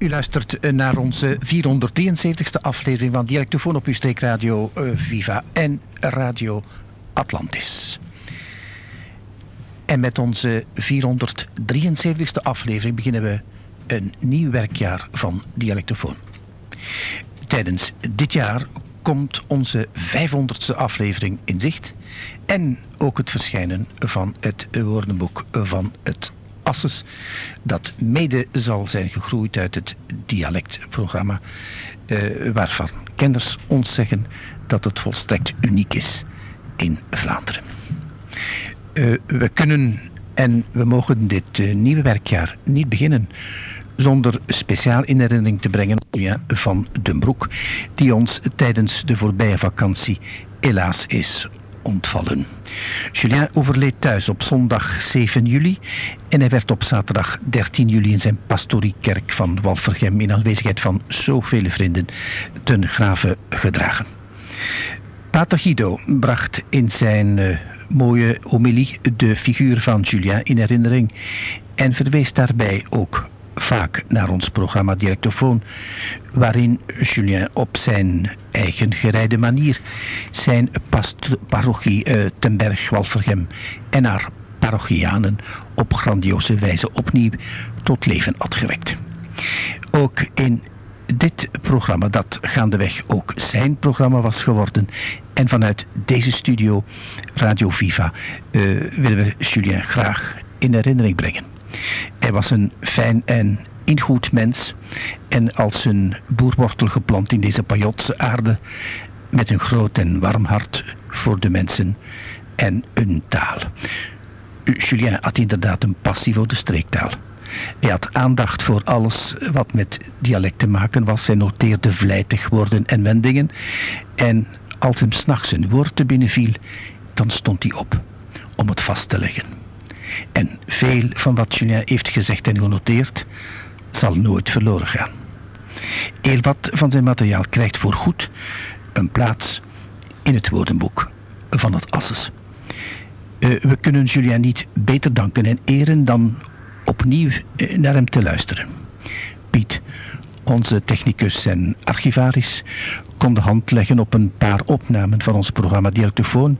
U luistert naar onze 473ste aflevering van Dialectofoon op uw streekradio uh, Viva en Radio Atlantis. En met onze 473ste aflevering beginnen we een nieuw werkjaar van Dialectofoon. Tijdens dit jaar komt onze 500ste aflevering in zicht en ook het verschijnen van het woordenboek van het Dat mede zal zijn gegroeid uit het dialectprogramma, eh, waarvan kenners ons zeggen dat het volstrekt uniek is in Vlaanderen. Uh, we kunnen en we mogen dit uh, nieuwe werkjaar niet beginnen zonder speciaal in herinnering te brengen van Den Broek, die ons tijdens de voorbije vakantie helaas is ontvallen. Julien overleed thuis op zondag 7 juli en hij werd op zaterdag 13 juli in zijn pastoriekerk van Walvergem in aanwezigheid van zoveel vrienden ten grave gedragen. Pater Guido bracht in zijn uh, mooie homilie de figuur van Julien in herinnering en verwees daarbij ook vaak naar ons programma Directofoon, waarin Julien op zijn eigen gereide manier zijn parochie uh, ten Berg Walvergem en haar parochianen op grandioze wijze opnieuw tot leven had gewekt. Ook in dit programma, dat gaandeweg ook zijn programma was geworden. En vanuit deze studio, Radio Viva, uh, willen we Julien graag in herinnering brengen. Hij was een fijn en ingoed mens en als een boerwortel geplant in deze pajotse aarde met een groot en warm hart voor de mensen en hun taal. Julien had inderdaad een passie voor de streektaal. Hij had aandacht voor alles wat met dialect te maken was. Hij noteerde vlijtig woorden en wendingen. En als hem s'nachts een woord te binnen viel, dan stond hij op om het vast te leggen. En veel van wat Julien heeft gezegd en genoteerd zal nooit verloren gaan. Heel wat van zijn materiaal krijgt voorgoed een plaats in het woordenboek van het Asses. Uh, we kunnen Julien niet beter danken en eren dan opnieuw uh, naar hem te luisteren. Piet, onze technicus en archivaris, kon de hand leggen op een paar opnamen van ons programma Dialectofoon,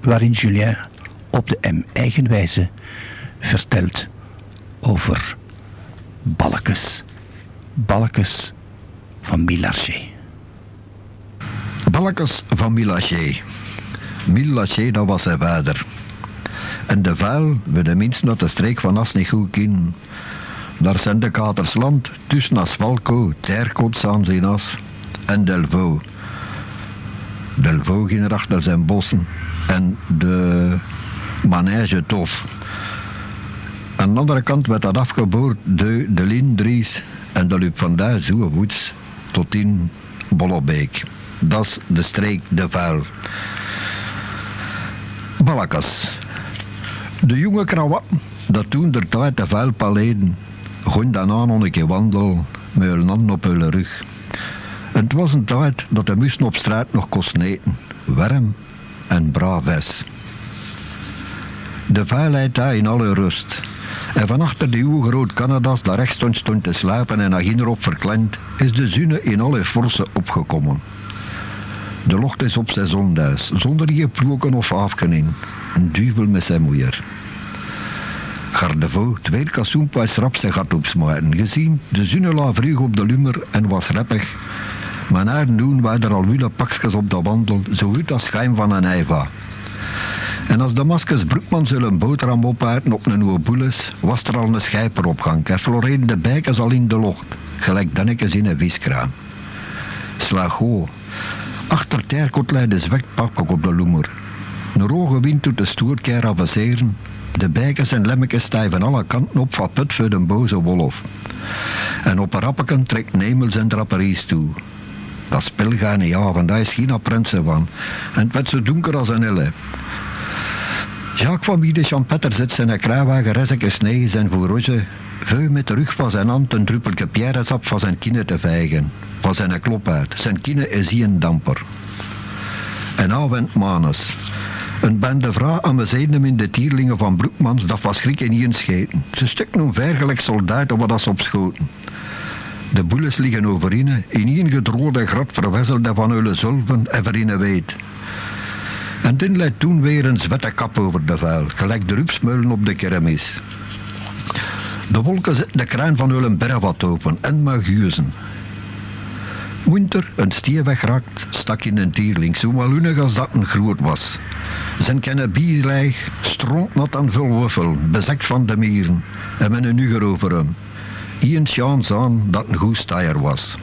waarin Julien op de M-eigen wijze vertelt over Balkes. Balkes van Milaché. Balkes van Milaché. Milaché, dat was zijn vader. En de vuil, we de minst naar de streek van As niet goed in. Daar zijn de Katersland, tussen Asfalco, Terkots aan zijn as en Delvaux. Delvaux ging achter zijn bossen en de manege tof. Aan de andere kant werd dat afgeboord de, de Lin, Dries en de liep vandaar zo voets tot in Bollebeek. Dat is de streek de vuil. Balakas. De jonge krawat, dat toen der tijd de vuil paleden, dan aan een keer wandel met hun handen op hun rug. Het was een tijd dat de mussen op straat nog kosten eten, warm en braaf is. De vuilheid daar in alle rust. En van achter de uw groot Canadas daar rechts stond, te slapen en naar erop verklemd, is de zune in alle forse opgekomen. De locht is op zijn zonduis, zonder je ploeken of afkening. Een duivel met zijn moeier. Gardevo, twee kassoenpaas rap zijn gat opsmaken. Gezien, de zune la vroeg op de lummer en was reppig. Maar na doen waren er al wille pakjes op de wandel, zo goed als schijn van een eiva. En als de maskers Broekman zullen boterham opuiten op een nieuwe boeles, was er al een schijper op gang. Floreren de bijkens al in de lucht, gelijk dannetjes in een viskraam. Slago. Achter Terkot leidde zwekt pak op de loemer. Een roge wind doet de stoerkeer avanceren. De bijkens en lemmekes stijven alle kanten op van put voor de boze wolf. En op rappeken trekt Nemels en draperies toe. Dat spel gaat niet af, daar is geen prinsen van. En het werd zo donker als een elle. Jacques van Miede Champetter zet zijn kruiwagen reseke snee zijn voorroze, veu met de rug van zijn hand een druppelke pierresap van zijn kinnen te vijgen, van zijn klop uit. Zijn kinnen is hier een damper. En avond manus. Een bende vrouw amuseerde hem in de tierlingen van Broekmans, dat was schrik in een scheten. Ze stuk nu vergelijk soldaten wat ze opschoten. De boeles liggen overeen, in één gedroogde grat verwisselde van hulle zulven en verine weet. En toen leidt toen weer een zwette kap over de vuil, gelijk de rupsmeulen op de kermis. De wolken zetten de kraan van hun berg wat open en maar guuzen. Winter, een stier wegraakt, stak in een tierling, zo walunig als dat een groot was. Zijn kenne bierleig, strontnat aan veel wuffel, bezekt van de mieren, en met een uger over hem. Ian Sjans aan dat een goed staaier was.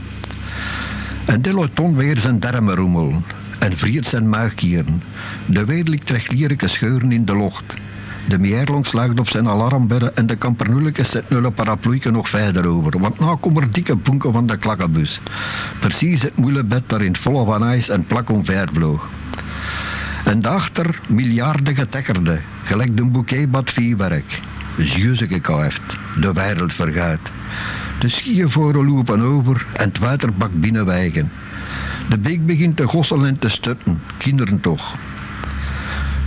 En Dillo ton weer zijn dermen roemel, en vriet zijn maagkieren. De weerlijk trekt lierlijke scheuren in de lucht. De meerlong slaagt op zijn alarmbedden en de kampernulletjes zetten hun parapluike nog verder over, want nou komen er dikke bunken van de klakkenbus. Precies het moeilijbed daar in volle van ijs en plak omvervloog. En daarachter miljarden getekkerde, gelijk de bouquetbad vierwerk. Zjuze gekauft, de wereld vergaat. De schiervoren lopen over en het water bak binnenwijgen. De beek begint te gosselen en te stutten, kinderen toch.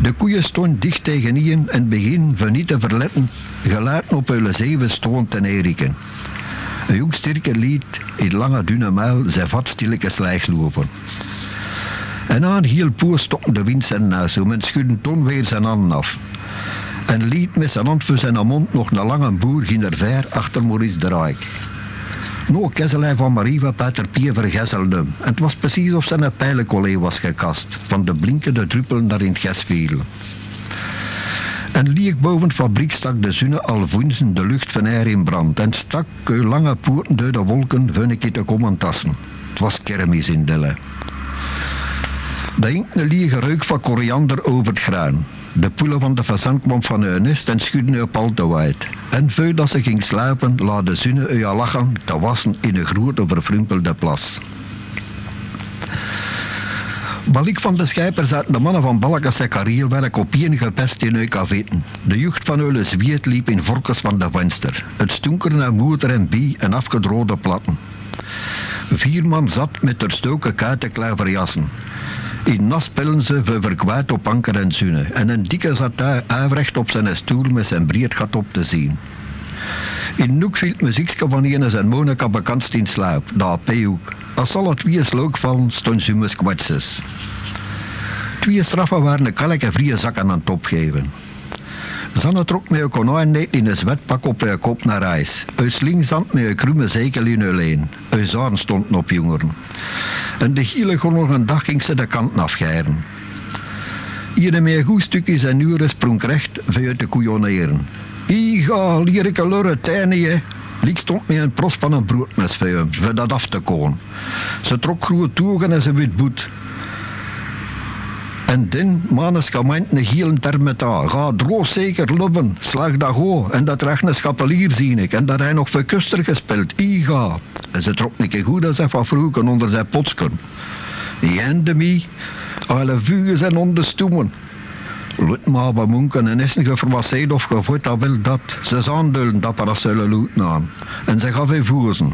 De koeien stonden dicht tegen ien en begin van niet te verletten, gelaten op hun zeven stoon ten eriken. Een jong sterke liet in lange dunne muil zijn vat stilletjes lopen. En aan heel poer stopte de wind zijn neus om en schudde ton weer zijn handen af. En liet met zijn hand voor zijn mond nog een lange boer ging er ver achter Maurice Draak. No kesselij van Mariva Peter Pier vergesselde En het was precies of zijn pijlencollee was gekast, van de blinkende druppel naar in het ges viel. En liek boven de fabriek stak de zonne al voensen de lucht van air in brand en stak lange poorten door de wolken van een te komen tassen. Het was kermis in Delle. De een liege reuk van koriander over het graan. De poelen van de fazant kwam van hun nest en schudde op al te wijd. En voordat ze ging slapen, laat de u lachen te wassen in een grote verfrumpelde plas. Balik van de Schijper zaten de mannen van Balkas en op één gepest in hun cafeten. De jeugd van hun zwiet liep in vorkes van de venster. Het stonkerde naar moeder en bie en afgedroogde platten. Vier man zat met ter stoken jassen. In nas pillen ze verkwijt op anker en zune. En een dikke zat daar aanrecht op zijn stoel met zijn breed gat op te zien. In Noek viel muziekske van een zijn Monica bekend in slaap, daar peehoek. Als al het twee slook vallen, stond ze me kwetses. Twee straffen waren een kalke vrije zakken aan het opgeven. Zanne trok met een net in een zwetpak op haar kop naar reis. Een slingzand met een krumme zekel in haar leen. Een zaan stond op jongeren. En de giele kon nog een dag ging ze de kanten afgeiren. Hier met een goed stukje zijn uren sprong recht vanuit de koeioneren. Iga, lierike lurre tijnie, Liek stond met een pros van een broodmes voor dat af te komen. Ze trok groe toegen en ze wit boet. En dan, manes kamant een gielen termeta. Ga droog zeker lubben, slag dat go. En dat recht een schapelier zie ik. En dat hij nog verkuster gespeeld. Iga. En ze trok keer goed als hij van vroeger onder zijn potsker. Jendemie, alle vugen zijn onder stoemen. Lut maar bij monken en is niet of gevoed dat wil dat. Ze zaandulden dat zullen loot aan. En ze gaf hij voerzen.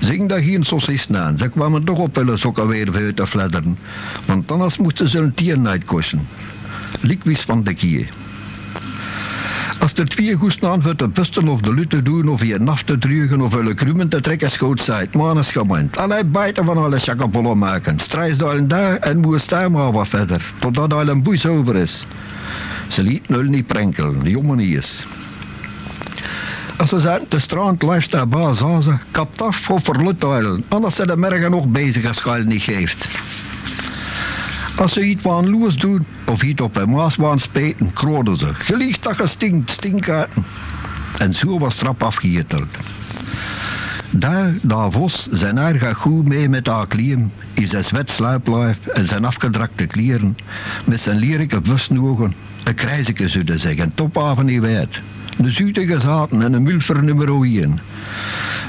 Zing daar geen saucisten aan. Ze kwamen toch op hun sokken weer uit te fladderen. Want anders moesten ze een tier kosten. Likwis van de kie. Als er twee goed staan voor te pusten of de lut te doen of je naf te drugen of hun krumen te trekken schoot zijt, man is gemeend. Allerlei bijten van alle chakapollen maken. Strijs daar en daar en moest staan maar wat verder, totdat al een boes over is. Ze liet nul niet prenkel, de jongen niet is. Als ze zaten te strand lijst daar baas aan ze, kapt af voor verlutuilen, anders zijn de mergen nog bezig als schuil niet geeft. Als ze iets aan loos doen, of iets op een maasbaan speten, kroden ze. Gelicht dat gestinkt, stinkaarten. En zo was trap afgeëteld. Daar, daar Vos, zijn haar gaat goed mee met haar kliem, in zijn zwetsluiplijf en zijn afgedrakte kleren, met zijn lierlijke busnogen, een krijzeke zullen zeggen, tophaven niet wijd. Een zuitige zaten en een mulfer nummer 1.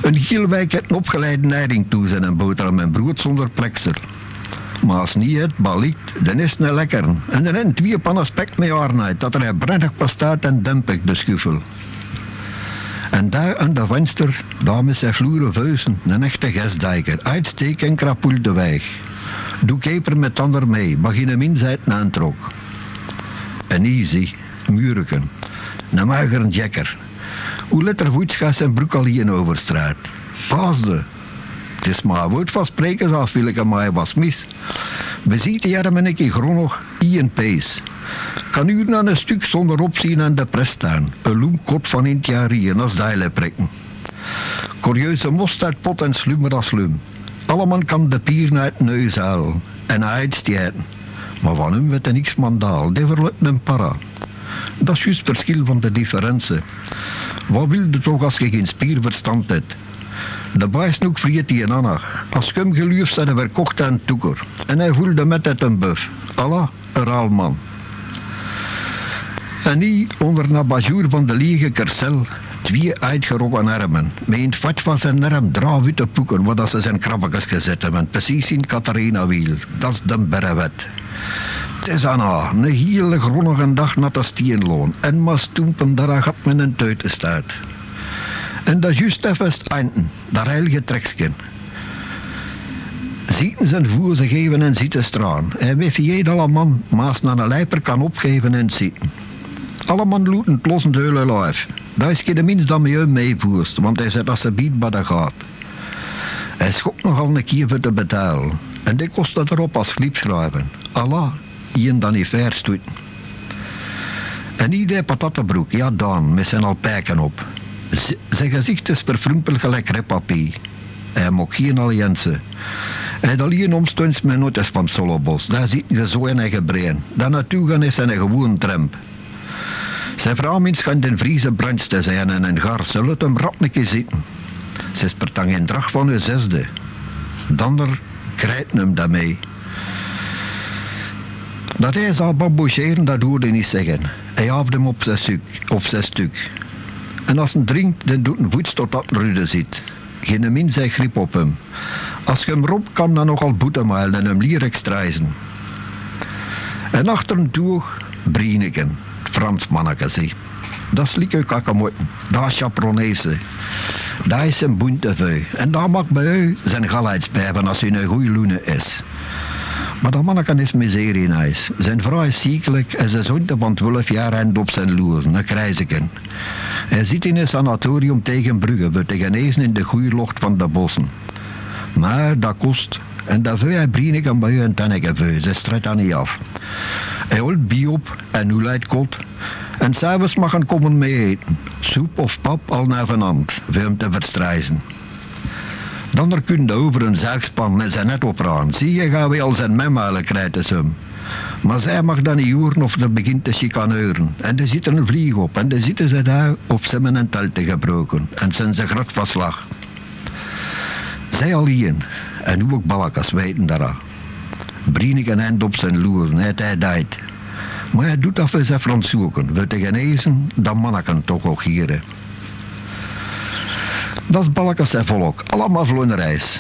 Een gielwijk heeft een opgeleide neiding toe zijn en boterham en brood zonder pleksel. Maar als niet het balikt, dan is het lekker. En dan een twee pannen spek met arnheid, dat er brennig pastaat en dempik de schuffel. En daar aan de venster, daar met zijn vloeren vuizen, een echte gestdijker, uitsteek en krapoel de weg. Doe keper met ander mee, begin hem inzijt aantrok. En easy, muurken, een magere jekker. Hoe letter voets gaat zijn broek al hier over straat. Paasde, is maar woord van sprekers af, welke mij was mis. We zien hier een keer grondig Ian Pace. Kan u naar een stuk zonder opzien aan de pres staan. Een loemkot van in het jaar hier, als. Curieuze mosterdpot en slummer als slum. Allemaal kan de pier naar het neus halen en uitstijten. Maar van hem er niks mandaal, die verlukt een para. Dat is juist het verschil van de differentie. Wat wil je toch als je geen spierverstand hebt? De bijsnoek vriet die een. Als hem geluufd zijn verkocht aan toeker. En hij voelde met het een buf. Allah, een raalman. En niet onder bajour van de liege kercel twee uitgerokken armen. Met een vat van zijn arm drie witte poeken, waar dat ze zijn krabbekes gezet hebben. Precies in Catharina Wiel. Dat is de berrewet. Het is Anna, een hele gronnige dag naar de steenloon. En maar stoempen, daar gaat men een tuiten staat. En dat juist even einden, dat heilige treksken. Zieten zijn voer ze geven en zitten straan. En wie alle man maas naar een lijper kan opgeven en zitten. Alle man loeten het lossen hele lijf. Daar is geen minst dat je meevoerst, want hij zegt als ze biedt bij de gaat. Hij schopt nogal een keer voor te betalen. En die kost het erop als schrijven. Allah, hier dan niet verstoet. En ieder patattenbroek, ja dan, met zijn alpijken op. Zijn gezicht is verfrumpel gelijk repapier. Hij mag geen alliantie. Hij had alleen omstonds met notes van Solobos. Daar zit je zo in eigen brein. Daar naartoe gaan is een gewoon tramp. Zijn vrouw minst gaan den Friese brandste zijn en een gar zullen hem rapneke zitten. Ze is per tang in drag van de zesde. Dander krijt hem daarmee. Dat hij zou bamboecheren, dat hoorde niet zeggen. Hij had hem op stuk. Op zijn stuk. En als hij drinkt, dan doet een voets tot dat rude zit. Geen min zijn grip op hem. Als je hem roep, kan dan nogal boete maken en hem lierek strijzen. En achter hem toe, Brieneken, Frans manneke, zie. Dat is lieke kakkemotten, dat is chaperonese. Dat is een boenteveu. En dat mag bij u zijn galheidspijpen als hij een goede loene is. Maar dat manneke is miserie in huis. Zijn vrouw is ziekelijk en zijn zoontje van 12 jaar rent op zijn loer, een krijzeken. Hij zit in een sanatorium tegen Brugge, voor te genezen in de goede locht van de bossen. Maar dat kost. En dat veu hij brienig aan bij u een tenneke ze stret dat niet af. Hij holt bier op en hoe leidt kot. En s'avonds mag hij komen mee eten. Soep of pap al naar vanand, voor hem te verstrijzen. Dan kun je over een zaagspan met zijn net opraan. Zie je, gaan we al zijn memalen krijten hem. Maar zij mag dan niet horen of ze begint te chicaneuren. En er zit een vlieg op. En dan zitten ze daar of ze hebben een gebroken. En zijn ze grot van slag. Zij al hier. En hoe ook balkas weten daar. Brienig een hand op zijn loer. Net hij dijt. Maar hij doet dat voor zijn Frans zoeken. We te genezen, dan manneken toch ook hier. Dat is balkens en volk, allemaal vloenerijs.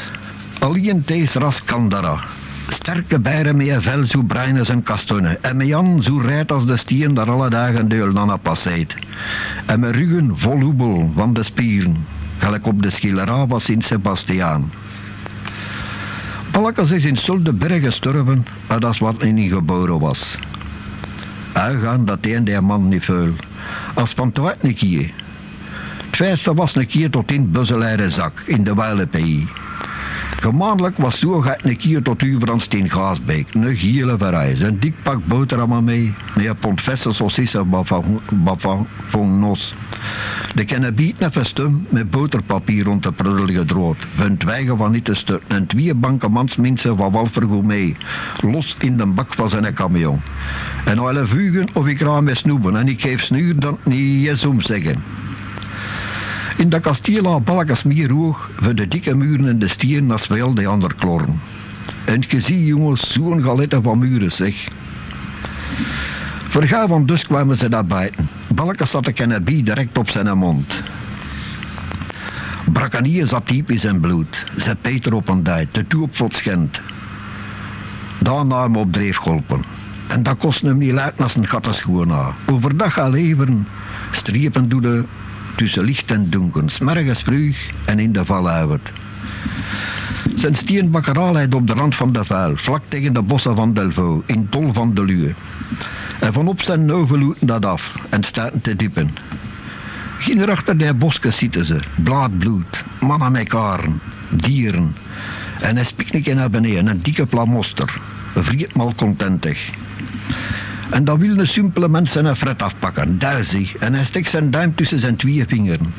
Alleen deze ras kan dat. Sterke bijen met vel zo bruin als een kastonnen. En met Jan zo rijdt als de stier daar alle dagen deel dan passeert. En met ruggen vol hoebel van de spieren. Gelijk op de schilera van Sint-Sebastiaan. Balkens is in Zulde bergen gestorven, maar dat is wat hij niet geboren was. Uitgaan dat een die man niet veel. Als het niet hier. Verste was een keer tot in Buzzelaire zak, in de Weilepij. Gemaandelijk was toegaat een keer tot u van Steen Gaasbeek. Een gele verreis, een dik pak boterhammen mee, met een pond verse van nos. De kennen biet naar festum met boterpapier rond de pruddel gedrood. Hun twijgen van niet te stutten en twee banken mansmensen van Walvergoed mee. Los in de bak van zijn camion. En alle vugen of ik raam met snoepen en ik geef snuur dan niet eens zeggen. In de kasteel balkens meer hoog, van de dikke muren en de stieren als wel de ander kloren. En je ziet jongens, zo'n galette van muren zeg. Verga van dus kwamen ze daar buiten. Balkens zat de Kennedy direct op zijn mond. Brakkanier zat diep in zijn bloed. Zet Peter op een dijk, de toe op Vlotschent. Daarna hem op dreef geholpen. En dat kost hem niet luid als een gattenschoen na. Overdag gaan leveren, strepen doeden tussen licht en donker, smergens vroeg en in de valuivert. Zijn steenbakkeraal leidt op de rand van de vuil, vlak tegen de bossen van Delvaux, in tol van de Lue. En vanop zijn neuvel loeten dat af en staan te diepen. Ginder achter de bosken zitten ze, blaadbloed, mannen met karen. dieren. En hij spiekt naar beneden, een dikke plamoster. Vriet malcontentig. En dan wil een simpele mens zijn fret afpakken, daar zie. En hij steekt zijn duim tussen zijn twee vingeren.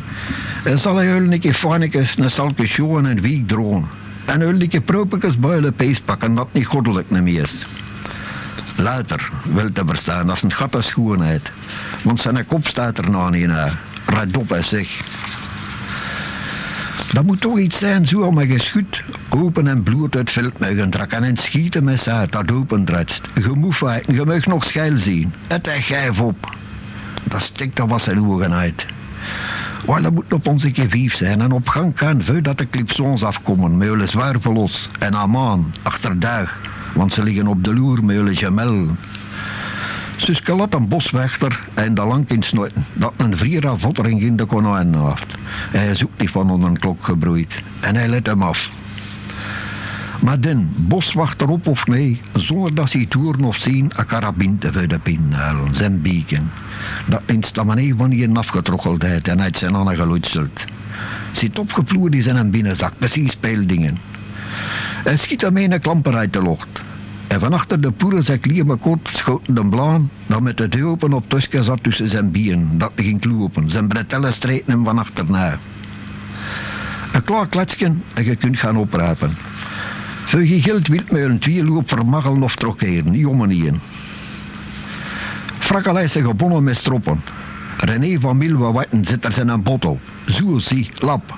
En zal hij een keer fannekes, een salke schoen en wiek droom. En een keer propekes builen pees pakken, dat niet goddelijk meer is. Later wil te verstaan, als een gat schoonheid. Want zijn kop staat er nog niet naar. Red op en zeg. Dat moet toch iets zijn, zo om een geschut, open en bloed uit veld mogen trekken en schieten met uit dat opendretst. Feiten, je mag nog schijl zien. Het is gijf op. Dat stikt er was zijn ogen uit. Maar dat moet op onze kevief zijn en op gang gaan voordat de clipsons afkomen, zwaar zwervelos en amaan, achterdag, want ze liggen op de loer jullie gemel. Suske laat een boswachter en de lang in snuiten, dat een vriera vottering in de konijn heeft. Hij zoekt die van onder een klok gebroeid en hij let hem af. Maar den boswachter op of nee, zonder dat ze toeren of zien, een karabinte voor de pin halen, zijn bieken. Dat is de manier van die afgetrokkeldheid en uit zijn handen geluidselt. Zit opgeploerd in zijn binnenzak, precies speeldingen. Hij schiet hem een klamper uit de lucht. En van achter de poeren zijn klier kort schoten de blaan dat met de deur open op Tuske zat tussen zijn bieren, dat ging klopen. Zijn bretellen streten hem van achterna. Een klaar kletsken en je kunt gaan oprapen. Voor je geld wilt me een tweeloop vermaggelen of trokkeren, jongenieën. Frakkelij zijn gebonden met stroppen. René van Wetten zit er zijn botto. Zo zie, lap.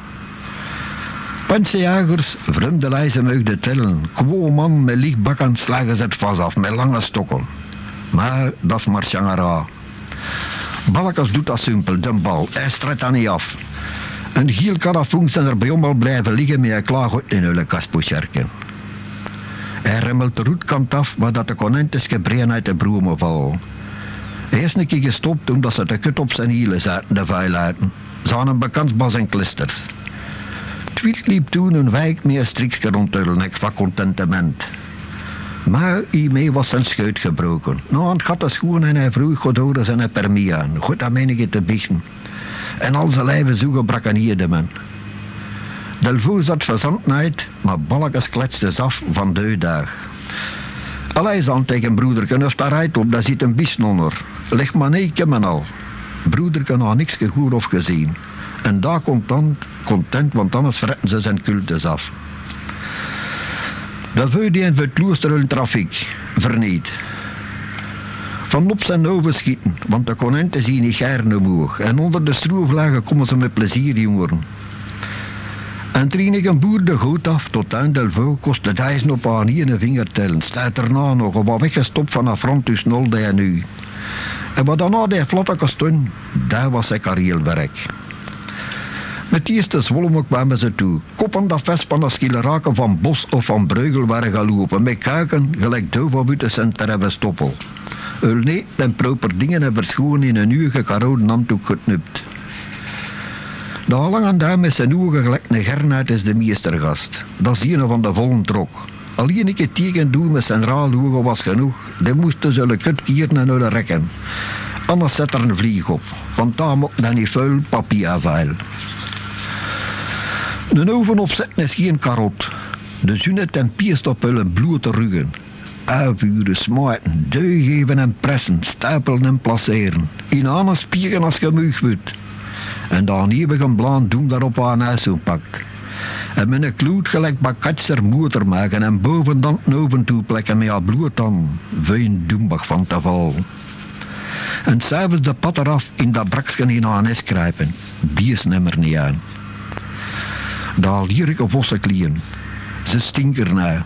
Pensjagers, vreemde lijzen uit de tellen. Gewoon man met lichtbakken slagen ze het vast af met lange stokken. Maar dat is maar changara. Balkens doet dat simpel, de bal. Hij stret dat niet af. Een giel karafoen zijn er bij om blijven liggen met een klaar goed in hun kaspoesjerken. Hij remmelt de roetkant af, waar dat de konijntjes gebreen uit de broemen. Hij is een keer gestopt omdat ze de kut op zijn hielen zaten, de vuiluiten. Ze hadden een bekend en klisters. Twiet liep toen een wijk meer strikske rond de nek van contentement. Maar hiermee was zijn schuit gebroken. Nou, een gat schoen en hij vroeg God hoorde zijn permie aan. God dat menige te biechten. En al zijn lijven zoeken brakkenierde men. Delvaux zat verzand maar balkens kletste af van de dag. Allee, zand tegen broederken, of daar rijdt op, daar zit een biest onder. Leg maar nee, ik heb al. Broederken had niks gehoord of gezien. En daar komt dan content, want anders fretten ze zijn cultus af. Dat wil die in het klooster trafiek verniet. Van op zijn oven schieten, want de konijnen zien niet gaarne moe. En onder de stroeflagen komen ze met plezier jongeren. En trien een boer de goed af tot aan Delvaux kost de duizend op aan een vinger tellen. Staat erna nog wat weggestopt van front tussen Nolde en nu. En wat daarna die vlotte toen, daar was zijn karierwerk. Met eerste zwolmen kwamen ze toe. Koppen dat vest van de raken van Bos of van Breugel waren gaan lopen. Met kuiken gelijk doof en terve stoppel. nee, en proper dingen en verschonen in een uur gekaroden handdoek geknupt. De lange duim met zijn ogen gelijk een is de meestergast. Dat is een van de vollen trok. Alleen ik het tegen doen met zijn raal was genoeg. Die moesten zullen kutkieren en hullen rekken. Anders zet er een vlieg op, want daar moet dan niet vuil papier vuil. De oven opzetten is geen karot. De op hun bloed te ruggen. Uitvuren, smijten, geven en pressen, stapelen en placeren. In aan als wordt. En dan een blaan doen daarop aan huis pakt. En met een kloot gelijk bakatser motor maken en boven dan oven toe plekken met haar bloed dan. Vein doembag van te val. En s'avonds de pad eraf in dat braksken in aan kruipen. Bies nemmer niet aan. Daar lierige vossenklien. Ze stinker na.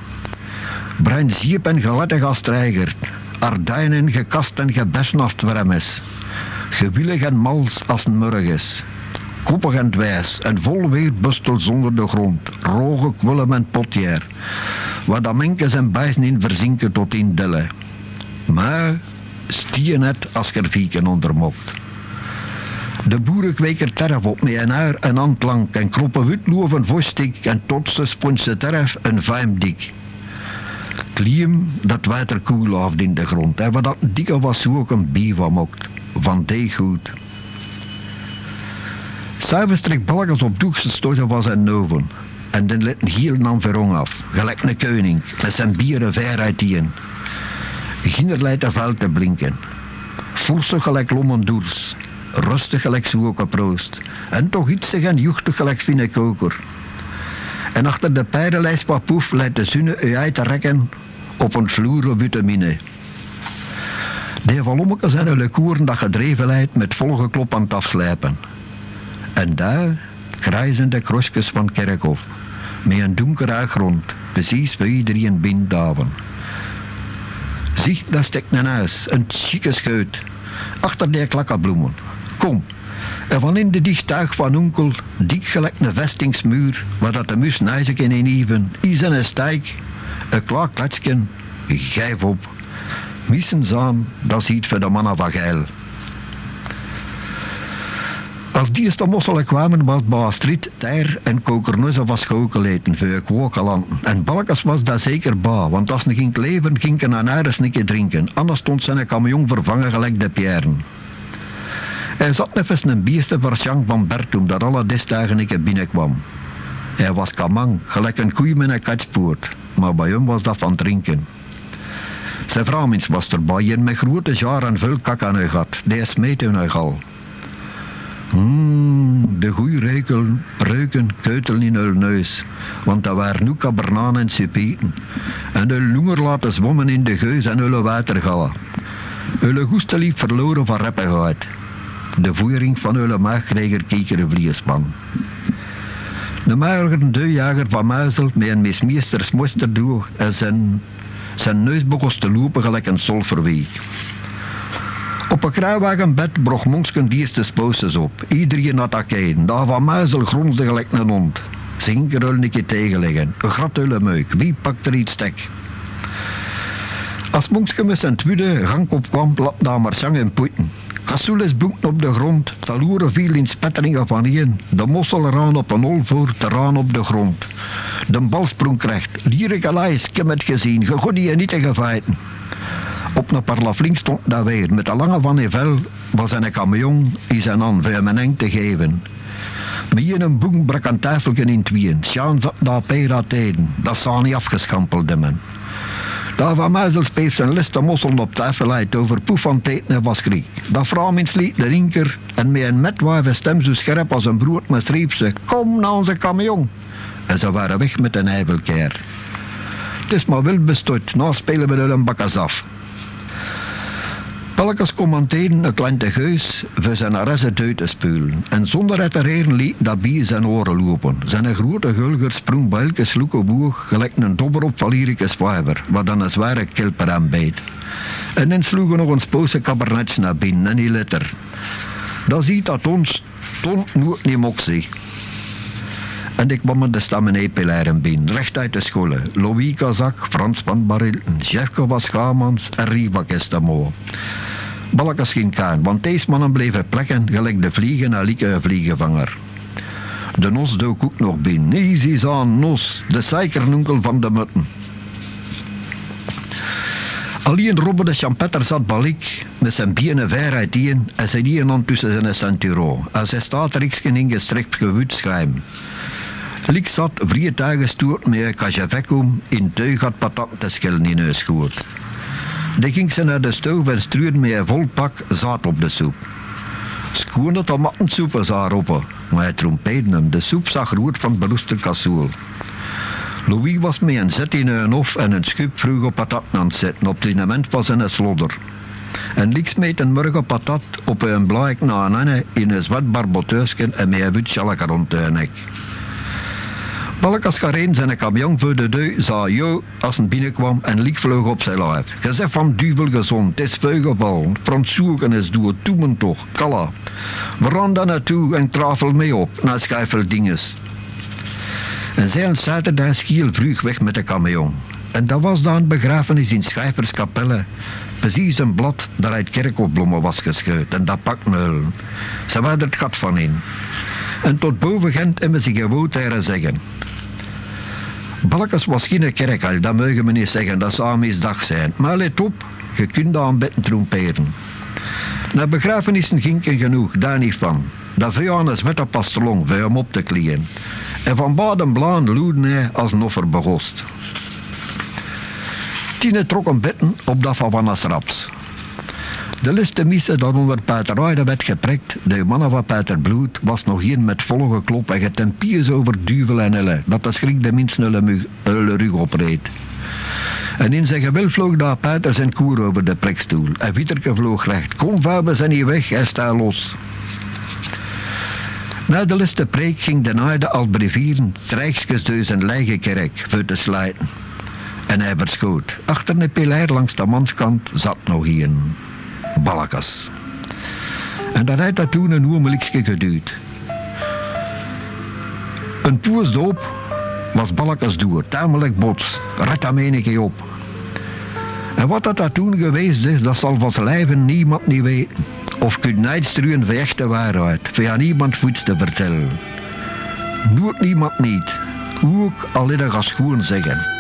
Bruin ziep en gelettig als treigert. Ardijnen gekast en gebesnast wermes. Gewillig en mals als een murg Koppig en dwijs en vol weer bustel zonder de grond. Roge kwillen en potjeer. Waar dat en bijzen in verzinken tot in delle. Maar stien net als gervieken ondermokt. De boeren kweken terf op met een haar en antlank en kroppen witloof een vostik en tot ze spunse terf een vijm dik. Kliem dat water koel af in de grond en wat dat dikke was ook een bier mokt, van goed. S'avonds trek balkens op doekse stoten was zijn noven. En dan liet een heel nam verong af, gelijk een koning, met zijn bieren ver uit dien. Ginnerlei te veld te blinken. Voelsig gelijk lommendoers, rustig gelijk proost. En toch iets en joechtig gelijk fine koker. En achter de pijrenlijst wat poef leidt de zonne uit te rekken op een vloer vitamine. De valommeke zijn een koeren dat gedreven leidt met volgeklop aan het afslijpen. En daar krijzen de krosjes van Kerkhof, met een donkere grond, precies bij iedereen binnendaven. Zie, daar steekt een huis, een chique scheut, achter die klakkerbloemen. Kom, en van in de dichttuig van onkel, dik gelijk een vestingsmuur, waar dat de mus nijzik in even, is en een stijk, een klaar klatsken, gijf op. Missen aan, dat ziet voor de mannen van geil. Als die eerste mosselen kwamen, was Baastrit, Tijr en Kokernussen was schokeleten voor kwokeland. En Balkes was dat zeker ba, want als hij ging leven, ging hij naar een snikje drinken. Anders stond zijn camion vervangen gelijk de Pierren. Hij zat even een bierste versjang van Bertum, dat alle destijgen ik binnenkwam. Hij was kamang, gelijk een koei met een katspoort, maar bij hem was dat van drinken. Zijn vrouw was erbij en met grote jaren veel kak aan haar gat, die smeet in gal. Mmm, de goeie rekel, reuken, keutelen in hun neus, want dat waren nu kabernaan en supieten. En de longer laten zwommen in de geus en hun watergallen. Hun goeste lief verloren van reppigheid. De voering van hun maagkrijger kiekere vliespan. De magere deurjager van Muizel met een mismeesters moesterdoeg en zijn, zijn neus begon te lopen gelijk een solverweeg. Op een kruiwagenbed brocht Monsken eerste spousjes op. Iedereen had akkein. Daar van muizel gronsde gelijk een hond. Zinker een keer tegenleggen. Een gratulle meuk. Wie pakt er iets stek? Als Monsken met zijn tweede gang opkwam, lap daar marsang en poeten. Kassules boekten op de grond, taloeren viel in spetteringen van een. De mossel raan op een olvoer, te raan op de grond. De bal sprong recht. Lierige lijst, ik heb het gezien, je die niet tegen feiten. Op een parlaflink stond daar weer. Met de lange van Evel was een camion in zijn hand voor mijn eng te geven. Met een boem brak een tafeltje in tweeën. Sjaan zat daar pera tijden. Dat zou niet afgeschampeld men. Daar van Muizel speef zijn liste mosselen op tafel uit over poef van teten en was kriek. Dat vrouw liet de rinker en met een metwijve stem zo scherp als een broer met riep ze, kom naar onze camion. En ze waren weg met een ijvelkeer. Het is maar wild nou spelen we er een. Pelkens commenteren een kleine geus voor zijn arresten uit te spulen. En zonder het te liet dat bier zijn oren lopen. Zijn grote gulger sprong bij elke sloeke boeg gelijk een dobber op valierike zwijver, wat dan een zware kelper aanbeet. En dan sloegen nog een spoze kabernetje naar binnen en die letter. Dat ziet dat ons, ton moet niet moxie. En ik kwam de stammen epilaren binnen, recht uit de scholen. Louis Kazak, Frans van Baril, Jefke was Gamans en Riva Kestamo. Balkas geen kaan, want deze mannen bleven plekken gelijk de vliegen naar Lieke vliegenvanger. De nos dook ook nog binnen. Easy aan nos, de suikernonkel van de mutten. Alleen Robbe de Champetter zat balik met zijn bienen ver uit die en zijn die aan tussen zijn centuro. Als hij staat riksken ingestrekt gewut schuim. Lik zat viertuigen stoert met een kajavekum in tuig had patat te schillen in huis goed. Die ging ze naar de stoof en struurde met een vol pak zaad op de soep. Schone tomatensoep was haar open, maar hij trompeerde hem. De soep zag rood van beroeste kassoel. Louis was met een zet in een hof en een schub vroeg op patat aan het zetten op het linement van zijn slodder. En Liek smeet een morgen patat op een blaik na een in een zwart barboteusken en met een wit rond de nek. Balkas Kareen zijn camion voor de deur zag Jo als hij binnenkwam en liek vloog op zijn lijf. Gezegd van duvel gezond, het is Fransoeken is doe het toemen toch, kalla. Ran daar naartoe en trafel mee op, naar schijfel dinges. En zij en zaterdag schiel vroeg weg met de camion. En dat was dan begrafenis in Schijferskapelle. Precies een blad dat uit kerkopbloemen was gescheurd en dat pakmeulen. Ze waren er het gat van in. En tot boven Gent hebben ze gewoon te zeggen. Balkens was geen kerk dat mogen we niet zeggen, dat zou misdag zijn. Maar let op, je kunt aan betten tromperen. Naar begrafenissen ging genoeg, daar niet van. Dat is met een pastelong voor hem op te klien. En van baden blaan loeden hij als een offer begost. Tine trok een bitten op dat van Wannes Raps. De liste missen dat onder Peter Aarde werd geprikt, de mannen van Peter Bloed, was nog hier met volle geklop en getempiers over duvel en elle, dat de schrik de minst hulle rug opreed. En in zijn gewil vloog daar Peter zijn koer over de prikstoel. En Wieterke vloog recht. Kom, we zijn hier weg, hij staat los. Na de liste preek ging de naide al brevieren, trijksgesdeus en lijgenkerk voor te sluiten. En hij verschoot. Achter een pilaar langs de manskant zat nog een balkas. En daar had dat toen een oomeliksje geduwd. Een poes doop was balkas door, tamelijk bots, red dat menige op. En wat dat, dat toen geweest is, dat zal van zijn lijven niemand niet weten. Of kunt nijdstruwen van echte waarheid, via niemand voets te vertellen. Nooit niemand niet, ook al dit als gewoon zeggen.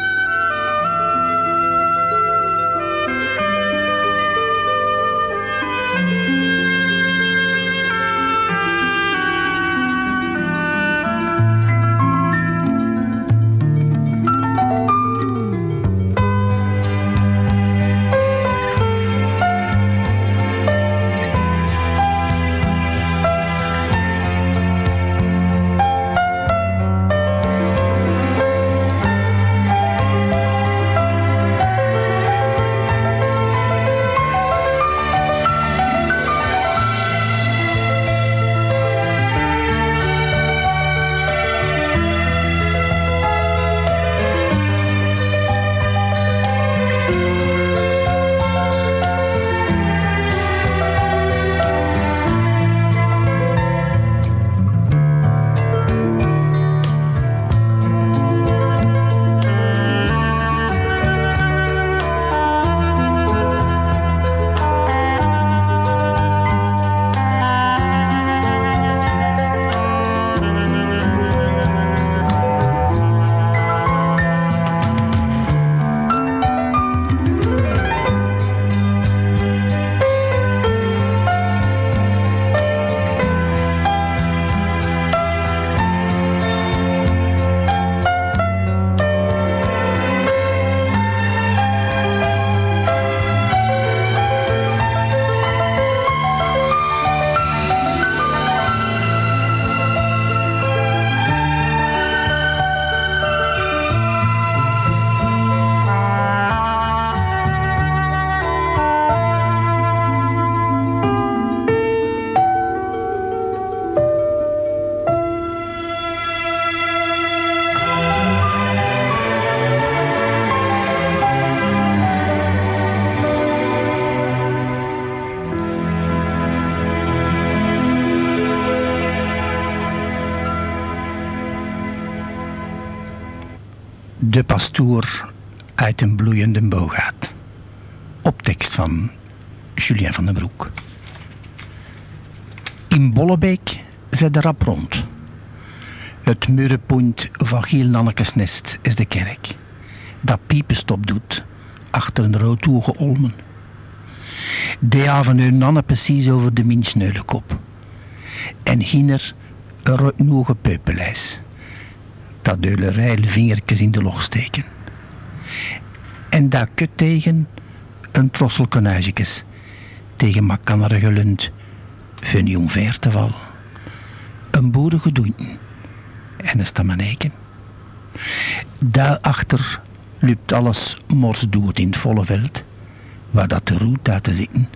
Pastoor uit een bloeiende boogaat. Op tekst van Julien van den Broek. In Bollebeek zit de rap rond. Het murenpunt van Giel Nannekes nest is de kerk. Dat piepenstop doet achter een roodtoege olmen. De avenue Nanne precies over de minsneulekop. En giener een roodnoege peupelijs dat deulerij vingertjes in de log steken. En daar kut tegen een trossel tegen makkannere gelund, van jong ver te val. Een boerengedoenten en een stammeneken. Daarachter loopt alles morsdood in het volle veld, waar dat de roet uit te zitten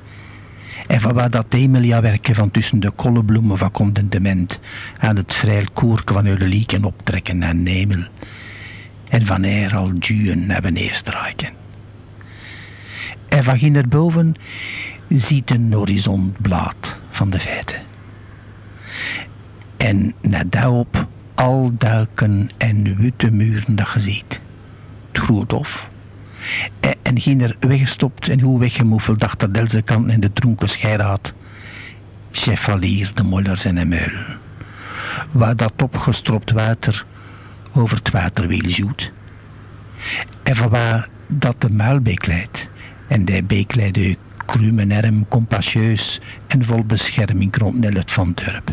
en van waar dat Emilia werken van tussen de kollebloemen van contentement aan het vrij koerke van lieken optrekken naar Nemel. En van er al duwen naar beneden strijken. En van hier boven ziet een horizontblad van de feiten. En naar daarop al duiken en witte muren dat je ziet. Het of en ging er weggestopt en hoe weggemoefeld achter deze kant in de dronken scheiraad. Chefalier de mollers en de muil. Waar dat opgestropt water over het waterwiel zoet. En van waar dat de muilbeek leidt. En die beek leidde kruim en erm, compassieus en vol bescherming rond het van Durp.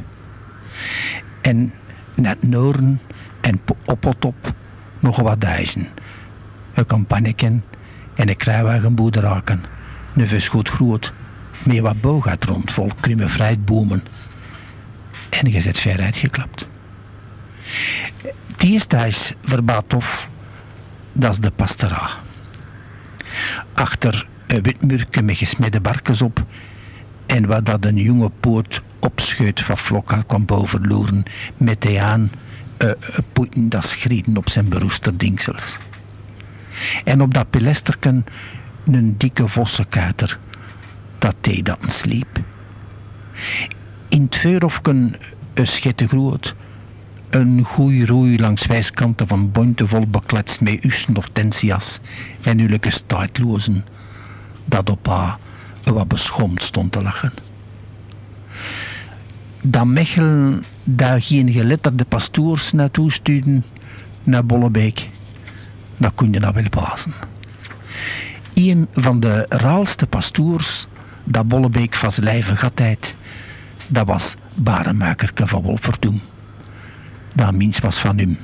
En naar het noorden En op het top nog wat duizen. Een campagneken en een kruiwagenboerder raken. Vis goed groot, met wat boog rond, vol krumme fruitbomen. En je zit ver uitgeklapt. Thuis verbaat tof, dat is de pastera. Achter een witmurken met gesmedde barkens op en wat dat een jonge poort opscheut van Flokka kwam bovenloeren met hij aan uh, poeten dat schrieden op zijn beroesterdingsels. En op dat pilesterken een dikke vossenkuiter dat hij dan sliep. In het veurhofken een schette groot, een goeie roei langs wijskanten van bonte vol bekletst met ussen hortensias en ulijke staartlozen, dat op haar wat beschomd stond te lachen. Dat Mechelen daar geen geletterde pastoors naartoe stuurden, naar Bollebeek, dat kun je nou wel bazen. Een van de raalste pastoors dat Bollebeek van zijn lijve gatheid, dat was Barenmakerke van Wolverdoem. Dat minst was van hem.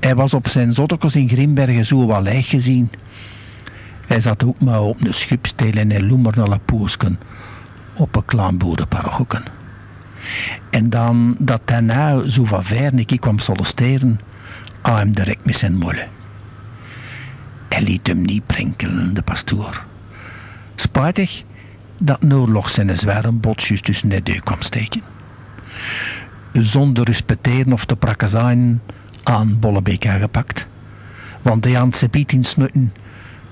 Hij was op zijn zottekos in Grimbergen zo wat leeg gezien. Hij zat ook maar op een schipsteel en hij naar op een klein boerenparochoeken. En dan dat hij nou zo van ver ik kwam solliciteren, hem direct met zijn molle. Hij liet hem niet prinkelen, de pastoor. Spijtig dat Noorlog zijn zware botjes tussen de deur kwam steken. Zonder respecteren of te prakken aan Bollebeek aangepakt. Want hij had ze biedt in snutten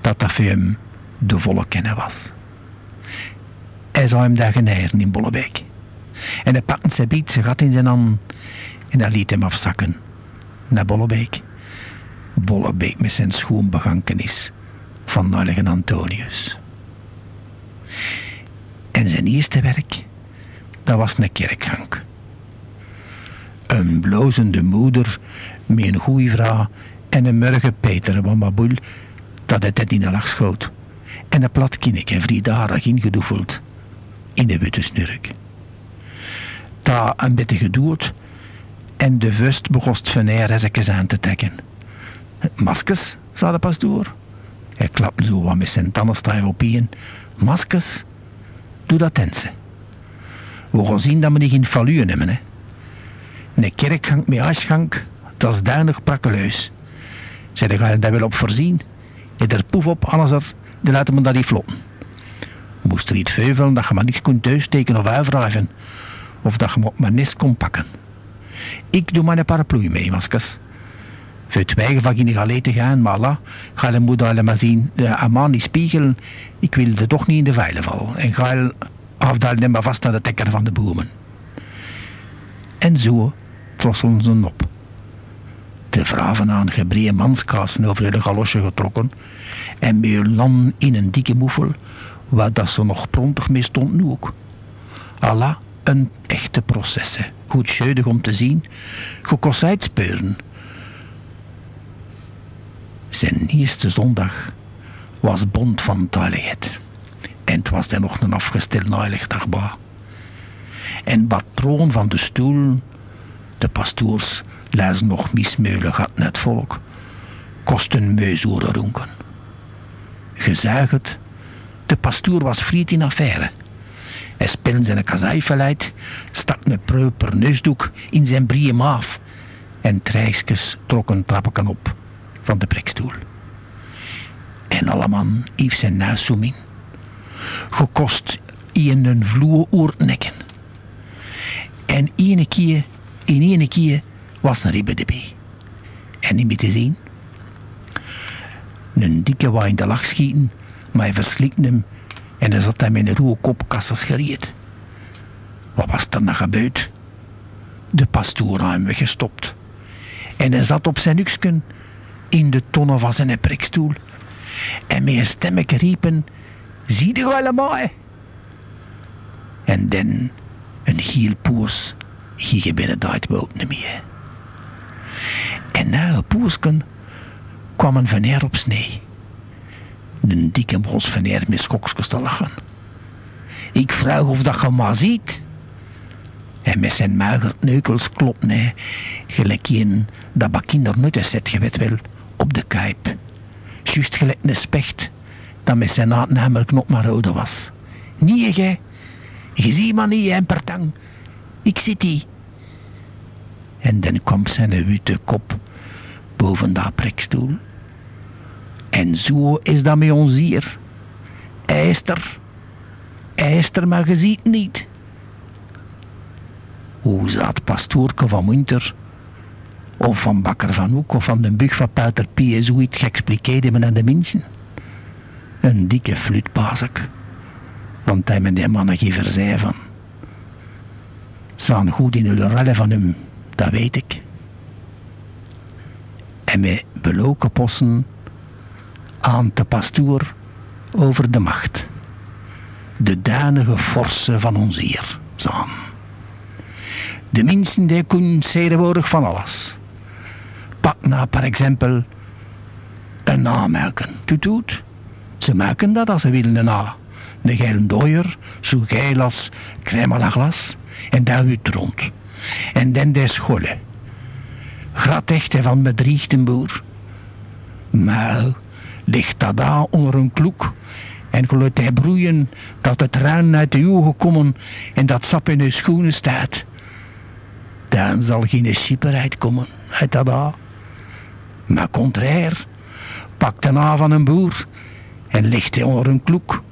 dat dat voor hem de volle kennen was. Hij zou hem daar generen in Bollebeek. En hij pakte zijn biet, zijn gat in zijn hand en hij liet hem afzakken naar Bollebeek. Bollebeek met zijn schoenbegankenis van heilige Antonius. En zijn eerste werk, dat was een kerkgang. Een blozende moeder met een goeie vrouw en een murge Peter van Baboel dat het in de lach schoot. En een plat en vriedarig ingedoefeld in de witte snurk. Daar een beetje gedoerd en de vust begost van rezekjes aan te trekken. Maskes, zei de pastoor. Hij klapte zo wat met zijn tandenstijf op in. Maskes, doe dat tensen. We gaan zien dat we niet in faluwen hebben, hè. Een kerkgang met huisgang, dat is duinig prakkeleus. Zij ga je daar wel op voorzien? Je er poef op, anders er, dan laten we dat niet vlotten. Moest er iets veuvelen dat je maar niks kunt thuisteken of uitwrijven. Of dat je maar nest kon pakken. Ik doe maar een paraplu mee, maskers. Weigen van geen alleen te gaan, maar la, ga de moeder allemaal zien, de man die spiegelen, ik wil er toch niet in de veilen vallen. En ga afdalen maar vast naar de tekker van de bomen. En zo trosselen ze op. De vraven aan gebreide manskassen over de galosje getrokken en met hun in een dikke moefel, waar dat ze nog prontig mee stond nu ook. Allah, een echte processen. Goed scheudig om te zien, gekost uitspeuren. Zijn eerste zondag was bond van heiligheid. En het was dan nog een afgesteld heilig dagbaar. En patroon van de stoel, de pastoors, lezen nog mismeulen gaat net volk, kosten meuzoeren ronken. Gezuigd, de pastoor was friet in affaire. Hij speelde zijn kazaaifeleid, stak een preuper neusdoek in zijn brie maaf en trijskes trokken trappen op van de prekstoel. En allemaal heeft zijn nazoeming. Gekost in een vloe oornekken. En ene keer, in ene keer was een ribbe erbij. En niet meer te zien. Een dikke wou in de lach schieten, maar hij verslikte hem en hij zat daar met een roe kopkassers gereed. Wat was er nou gebeurd? De pastoor had hem weggestopt. En hij zat op zijn uksken in de tonnen van zijn prikstoel. En met een stemmetje riepen, zie je allemaal? En dan een heel poos ging je binnen dat boot meer. En na een poosken kwam een veneer op snee. Een dikke bos veneer met schokskes te lachen. Ik vraag of dat je maar ziet. En met zijn mager neukels klopt hij, gelijk een dat bakinder eens zet gewet wel, op de kuip. Juist gelijk een specht, dat met zijn knop maar rode was. Niet gij, je ziet maar niet, hè, pertang. Ik zit hier. En dan kwam zijn witte kop boven dat prekstoel. En zo is dat met ons hier. Hij is er. Hij is er, maar je ziet niet. Hoe zat pastoorke van Winter, of van Bakker van Hoek, of van de bug van Puiter Pie, zoiets geëxpliqueerd hebben aan de mensen? Een dikke fluitpazek. Want hij met die mannen geen zei van. Staan goed in de rellen van hem, dat weet ik. En met beloken possen aan de pastoor over de macht. De duinige forse van ons hier, zaan. De mensen die kunnen tegenwoordig van alles. Pak nou per exempel een namelken. Toet Ze maken dat als ze willen na. Een geile dooier, zo geil als crème. En daar uit rond. En dan de scholen. Gratechte van bedriegde boer. Maar ligt dat daar onder een kloek. En geluid hij broeien dat het ruin uit de ogen komen en dat sap in de schoenen staat. Dan zal geen schipper uitkomen uit dat daar. Maar contrair, pakt de na van een boer en ligt hij onder een kloek.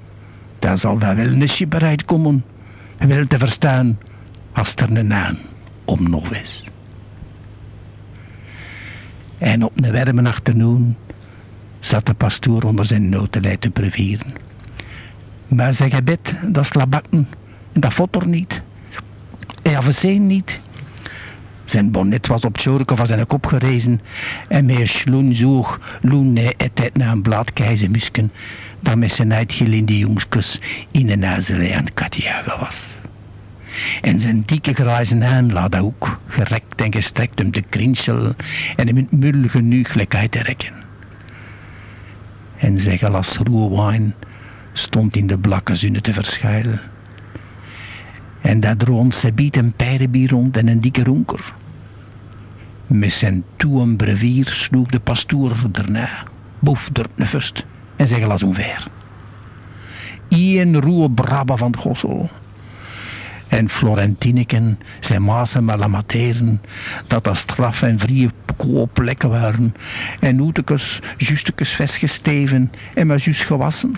Dan zal daar wel een schipper uitkomen, wel te verstaan als er een naam om nog is. En op een warme achternoen zat de pastoor onder zijn notenlijn te previeren. Maar zijn gebed, dat is labakken, dat vond er niet. Hij had niet. Zijn bonnet was op het van zijn kop gerezen en met een sloen zoog loen het naar een blad keizemusken dat met zijn uitgelinde jongskes in een huizelij aan het was. En zijn dikke grijze haan laat ook, gerekt en gestrekt om de krinsel en hem in het mul genuuglijkheid te rekken. En zijn glas roerwijn stond in de blakke zonne te verschuilen. En daar droomt ze biedt een pijrenbier rond en een dikke ronker. Met zijn toeën brevier sloeg de pastoor erna, boef der en zijn glas omver. Ien roe brabba van Gossel. En Florentineken, zijn mazen maar lamateren, dat als straf en vrije plekken waren, en noetekes, justekes vestgesteven en maar juist gewassen.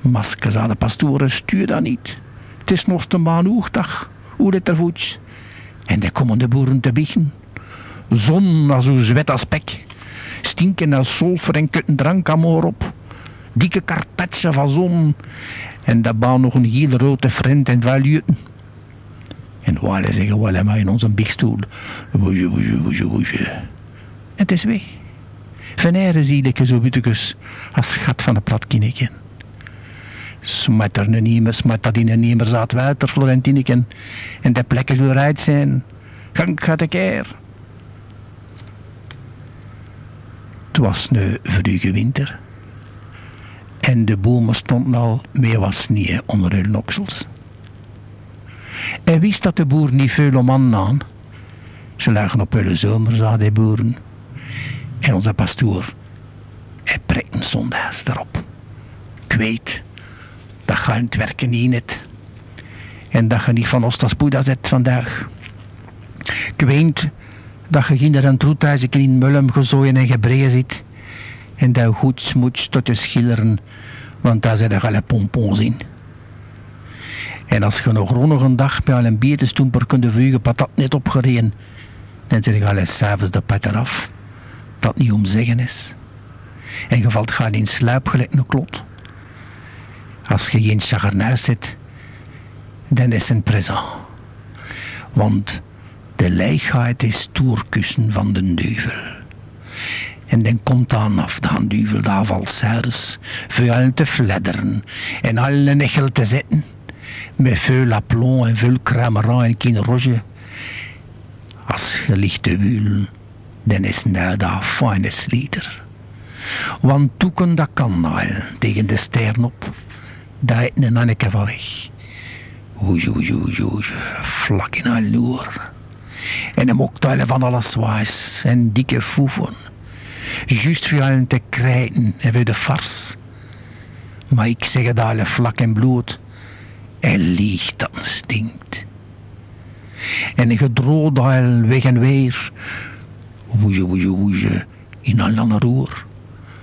Maskers aan de pastoren, stuur dat niet. Het is nog de maanoegdag, hoe dit er voet. En daar komen de boeren te biechen. Zon als uw zwet als pek. Stinken als sulfur en kutten drank op. Dikke karpetje van zon. En dat baan nog een hele rode vriend en valuuten. En wij zeggen, wel maar in onze bigstoel. Woesje, woesje, woesje, woesje. Het is weg. Van zie ik zo wittekes als schat van de platkinneken. Smet er een niemer, smet dat in een niemer zaad water, Florentineken. En de plekken zullen eruit zijn. Gang gaat de keer. Het was een vroege winter. En de bomen stonden al meer was sneeuw onder hun noksels. Hij wist dat de boer niet veel om aan. Ze lagen op hun zomer, de boeren. En onze pastoor, hij prikt een zondags erop. Ik weet, dat gaat het werken niet net. En dat je niet van Ostas Boeddha zet vandaag. Ik weet dat je ginder een troethuis in mullen gezooien en gebreien zit. En dat goed smoets tot je schilleren, want daar zit er alle pompons in. En als je nog rond een dag bij al een bietenstoemper kunt vliegen, patat net opgereden, dan zit je al s'avonds de pet eraf. Dat niet om zeggen is. En je valt gaan in sluip gelijk klot. Als je geen chagarnuis zit, dan is een present. Want de leegheid is toerkussen van de duivel. En dan komt dan af, de duivel daar valsers, veel te fledderen en alle nechel te zetten, met veel aplomb en veel krameran en roge. Als je ligt te wielen, dan is nou daar fijne slieter. Want toeken dat kan nou tegen de ster op, daar een Anneke van weg. Oeje. Vlak in al noer. En hem ook tuilen van alles was. En dikke foeven. Juist voor allen te krijten en voor de fars. Maar ik zeg het alle vlak en bloed. Hij liegt dat stinkt. En gedrood al weg en weer. Woeje, woeje, woeje. In een roer.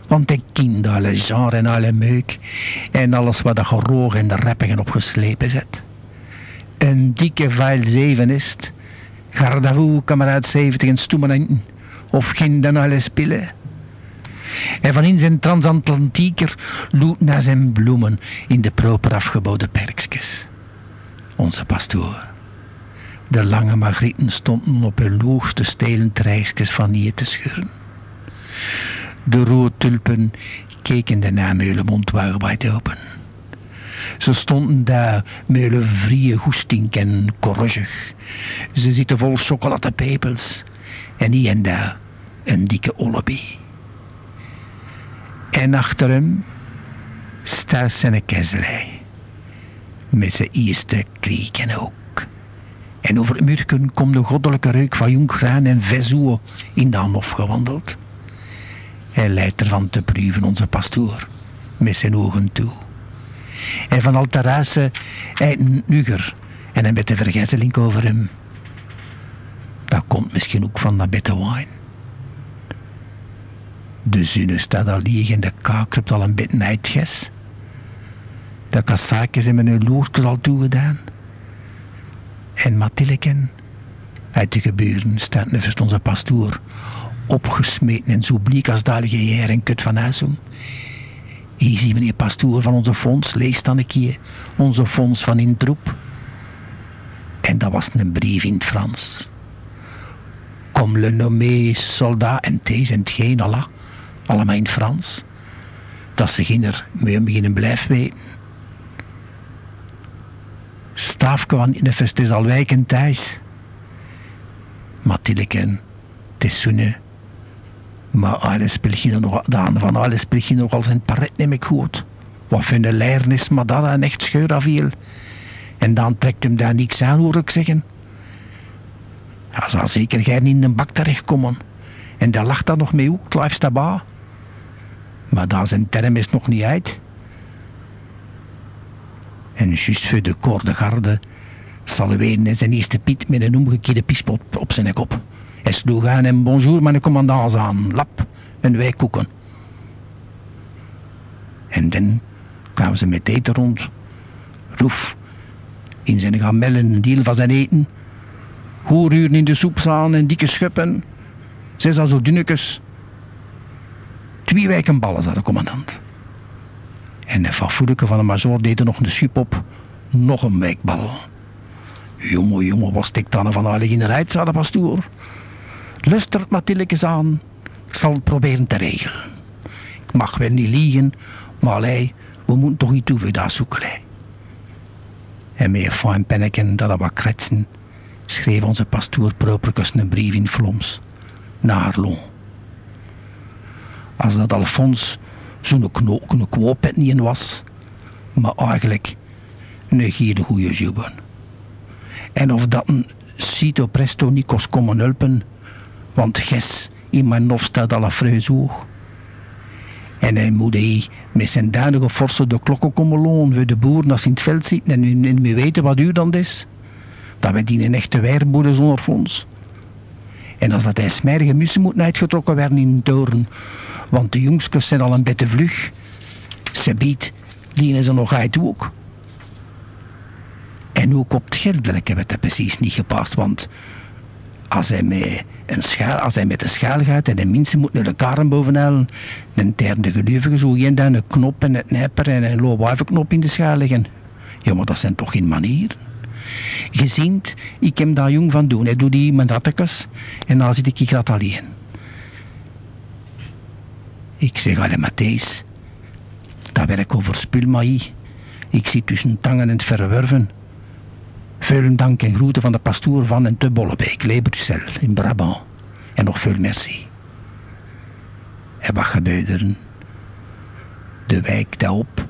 Want ik kind alle genre en alle meuk. En alles wat er geroog en de reppen opgeslepen zet. Een dikke vuil zeven is het. Gardavoe, kameraad 70 en stoemen Of geen dan alle spillen. En van in zijn transatlantiker loet naar zijn bloemen in de proper afgebouwde perkjes. Onze pastoor. De lange magrieten stonden op hun loogste stelen treisjes van hier te schuren. De roodtulpen keken de nameulen mond wijd open. Ze stonden daar meulen vrije goesting en. Ze zitten vol chocoladepepels en hier en daar een dikke ollebie. En achter hem staat zijn kezelij. Met zijn eerste krieken ook. En over het muurken komt de goddelijke reuk van jong graan en vezoe in de hof gewandeld. Hij leidt ervan te pruiven onze pastoor, met zijn ogen toe. En van al een nuger en een beetje vergezeling over hem. Dat komt misschien ook van dat bette wijn. De zune staat al lieg en de kaak hebt al een beetje uitges. De kassaakjes hebben mijn loertjes al toegedaan. En Mathileken uit de geburen staat nevens onze pastoor, opgesmeten en zo bleek als dalige heer en kut van Huisum. Hier zie meneer pastoor van onze fonds, lees dan een keer, onze fonds van introep. En dat was een brief in het Frans. Comme le nommé soldat en these en geen Allah, allemaal in het Frans. Dat ze geen er mee beginnen blijven weten. Staafkwam in de fest is al wijken thuis. Mathileken, het is zoene. Maar alles speel nog, dan van alles je nog als een paret neem ik goed. Wat vind een leernis, maar dat een echt scheur afviel. En dan trekt hem daar niks aan, hoor ik zeggen. Hij zal zeker geen in een bak terechtkomen. En daar lacht dat nog mee ook, blijft daarbij. Maar daar zijn term is nog niet uit. En juist voor de koordegarde zal weer zijn eerste piet met een omgekeerde piespot op zijn kop. Hij sloeg aan en bonjour mijn commandant aan, lap en wij koeken. En dan kwamen ze met eten rond. Roef, in zijn gamellen een deel van zijn eten. Hoeruren in de soep staan en dikke schuppen. Zes al zo dunnekes. Twee wijken ballen, zei de commandant. En de favoeleke van de mazor deed er nog een schip op. Nog een wijkbal. Jongen, jongen, was ik dan van alle genereit, zei de pastoor. Lustert Mathilekes aan. Ik zal het proberen te regelen. Ik mag wel niet liegen, maar hij, we moeten toch iets voor dat zoeken. En met een fijn penneken dat er wat kretsen, schreef onze pastoor Propercus een brief in Floms naar Arlon. Als dat Alfons zo'n knoop, een kwoopet niet was, maar eigenlijk een gierde goede jubben. En of dat een Cito Presto niet kost komen helpen, want ges in mijn nof staat al afreus hoog. En hij moet hij met zijn duinige forse de klokken komen loon voor de boeren als in het veld zitten en, en, en weten wat u dan is. Dat wij die een echte weerboeren zonder fonds. En als dat hij smerige mussen moet uitgetrokken werden in toren, want de jongskes zijn al een beetje vlug. Ze biedt, die is er nog uit ook. En ook op het geldelijke werd dat precies niet gepast, want als hij met, een schaal, als hij met de schaal gaat en de mensen moeten naar elkaar bovenhalen, dan teren de geluvigen zo geen dan een knop en het nijper en een low knop in de schaal leggen. Ja, maar dat zijn toch geen manieren. Gezien, ik heb daar jong van doen. Hij doet die mandatekes en dan zit ik dat alleen. Ik zeg alle Matthijs, dat werk over spulmaïe. Ik zit tussen tangen en verwerven. Veel dank en groeten van de pastoor van en te Bollebeek, Le Bruxelles, in Brabant. En nog veel merci. En wat gebeurde? De wijk daarop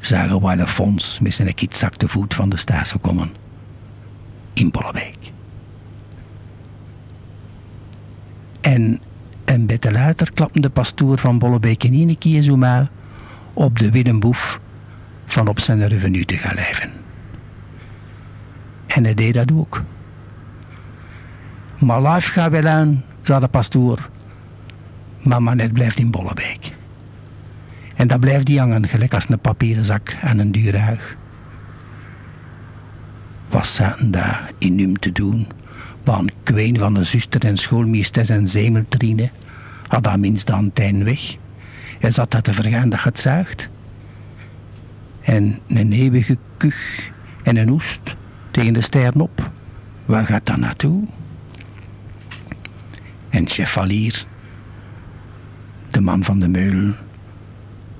zagen we een fonds met zijn kitzak te voet van de stage komen. In Bollebeek. En een beetje later klapte de pastoor van Bollebeek in een keer zo maar op de Willemboef van op zijn revenu te gaan leven. En hij deed dat ook. Maar life gaat wel aan, zei de pastoor. Maar Manet blijft in Bollebeek. En dat blijft die hangen, gelijk als een papieren zak aan een duurhuig. Wat zaten daar in hem te doen? Want kween van de zuster en schoolmeester en zemeltrine had daar minst antijn weg. En zat dat te vergaan dat het. En een eeuwige kuch en een oest tegen de sterren op. Waar gaat dat naartoe? En chef Valier, de man van de meulen,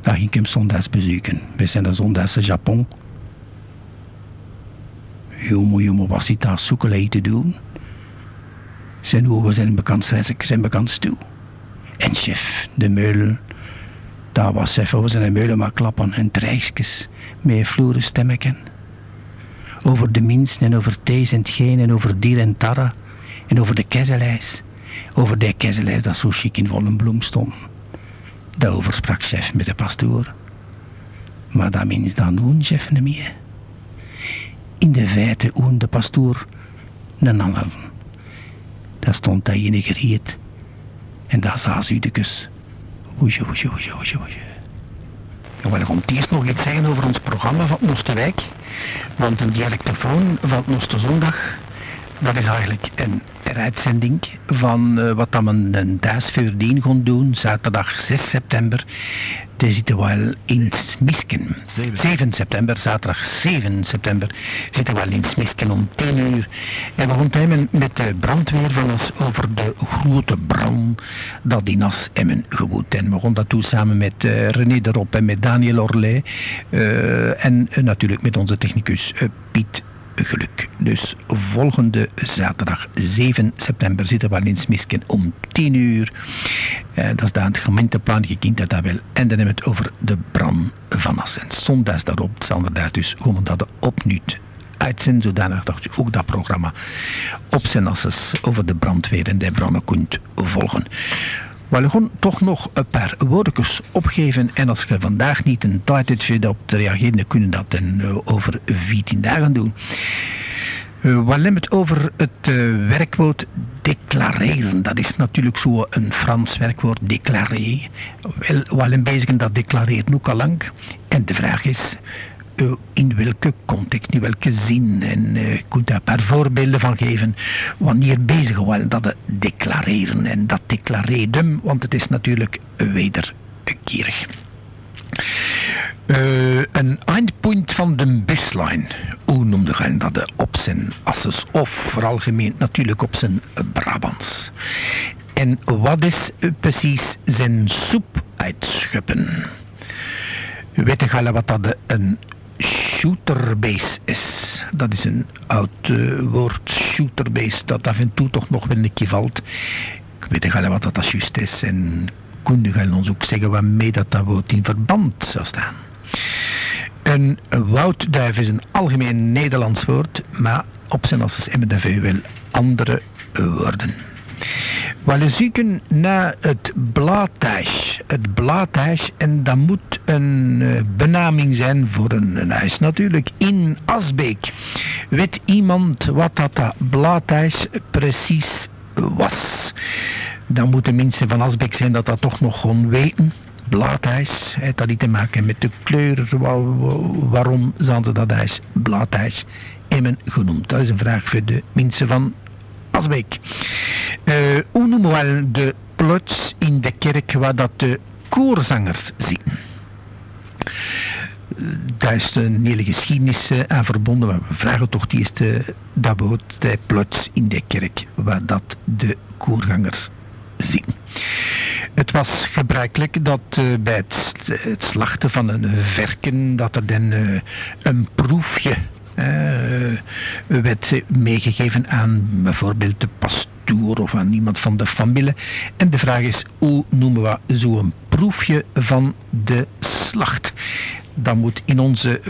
daar ging ik hem zondags bezoeken. We zijn de zondags in Japon. Jongen, jongen, wat zit daar zoekelei te doen? Zijn ogen zijn bekend, zijn bekend toe. En chef, de meulen, daar was chef over zijn meulen maar klappen en treisjes met vloeren stemmeken. Over de minst en over thees en geen en over dier en tarre en over de kezelijs. Over de kezelijs dat zo chic in volle bloem stond. Daarover sprak chef met de pastoor. Maar dat minst dan doen chef niet meer. In de feite oen de pastoor een ander. Daar stond hij in geriet. En daar zag ze de kus. Woesje, woesje, woesje, woesje, woesje. Ik eerst nog iets zeggen over ons programma van Oosterwijk. Want een dialectofoon van Oosterzondag, dat is eigenlijk een uitzending van uh, wat dan een thuis gaan doen, zaterdag 6 september. Die zitten wel in Smisken. 7. 7. september, zaterdag 7 september, zitten we wel in Smisken om 10 uur. En we hebben met de brandweer van ons over de grote brand dat in As Emmen gewoed. En we gaan dat doen samen met uh, René Derop en met Daniel Orley. Uh, en natuurlijk met onze technicus Piet Dus volgende zaterdag 7 september zitten we in Smisken om 10 uur. Eh, dat is daar het gemeenteplan, je kent dat wel. En dan hebben we het over de brand van Assen. Zondags daarop zal er dus gewoon dat opnieuw uitzenden, zodanig dat je ook dat programma op zijn asses over de brandweer en de branden kunt volgen. We gaan toch nog een paar woordjes opgeven. En als je vandaag niet een tijd op te reageren, kunnen dat dan uh, over 14 dagen doen. Uh, we hebben het over het uh, werkwoord declareren. Dat is natuurlijk zo een Frans werkwoord, declarer. Wel, we zijn bezig dat declareren ook al lang. En de vraag is, in welke context, in welke zin. En uh, ik kunt daar een paar voorbeelden van geven. Wanneer bezig waren dat declareren. En dat declareerdum, want het is natuurlijk wederkerig. Uh, een eindpunt van de buslijn. Hoe noemde je dat op zijn asses? Of vooral gemeend natuurlijk op zijn Brabants. En wat is precies zijn soep uitschuppen? Weet je wat dat een shooterbase is. Dat is een oud uh, woord, shooterbase, dat af en toe toch nog wel een keer valt. Ik weet niet wat dat juist is en kunnen gaan ons ook zeggen waarmee dat, dat woord in verband zou staan. Een woudduif is een algemeen Nederlands woord, maar op zijn als hebben de wel andere woorden. We zoeken naar het blaadhuis. Het blaadhuis, en dat moet een uh, benaming zijn voor een, een, huis natuurlijk. In Asbeek. Weet iemand wat dat, blaadhuis precies was? Dan moeten mensen van Asbeek zijn dat dat toch nog gewoon weten. Blaadhuis, heeft dat niet te maken met de kleur. waarom zijn ze dat huis blaadhuis Emmen genoemd? Dat is een vraag voor de mensen van Asbeek. Uh, hoe noemen we de plots in de kerk waar dat de koorzangers zitten? Daar is een hele geschiedenis uh, aan verbonden. Maar we vragen toch die eerste dat woord, de plots in de kerk waar dat de koorgangers zitten. Het was gebruikelijk dat bij het, slachten van een verken dat er dan een proefje uh, werd meegegeven aan bijvoorbeeld de pastoor of aan iemand van de familie. En de vraag is, hoe noemen we zo'n proefje van de slacht. Dan moet in onze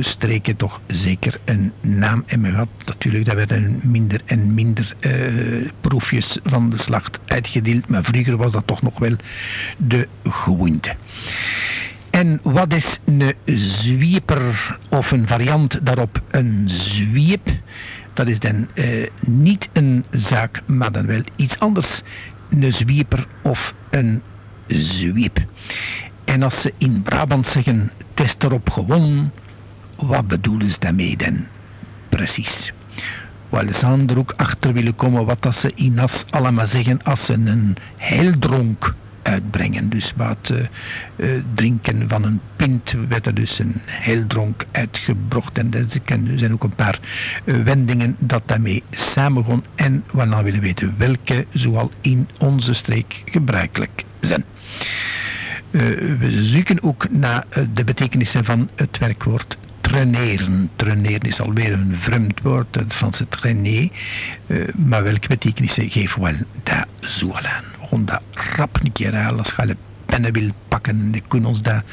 streken toch zeker een naam hebben gehad. Natuurlijk, dat werden minder en minder uh, proefjes van de slacht uitgedeeld, maar vroeger was dat toch nog wel de gewoonte. En wat is een zwieper of een variant daarop een zwiep? Dat is dan uh, niet een zaak, maar dan wel iets anders. Een zwieper of een zwiep. En als ze in Brabant zeggen, test erop gewonnen, wat bedoelen ze daarmee dan precies? Waar ze er ook achter willen komen wat dat ze in As allemaal zeggen als ze een heildronk uitbrengen. Dus wat uh, uh, drinken van een pint werd er dus een heildronk uitgebracht. En er zijn ook een paar uh, wendingen dat daarmee samengaan. En we dan willen weten welke zoal in onze streek gebruikelijk zijn. we zoeken ook naar de betekenissen van het werkwoord traineren. Traineren is alweer een vreemd woord, het Franse trainer. Maar welke betekenissen geven wel daar zo aan? Dat rap een keer als je pennen wil pakken. Die kunnen ons daar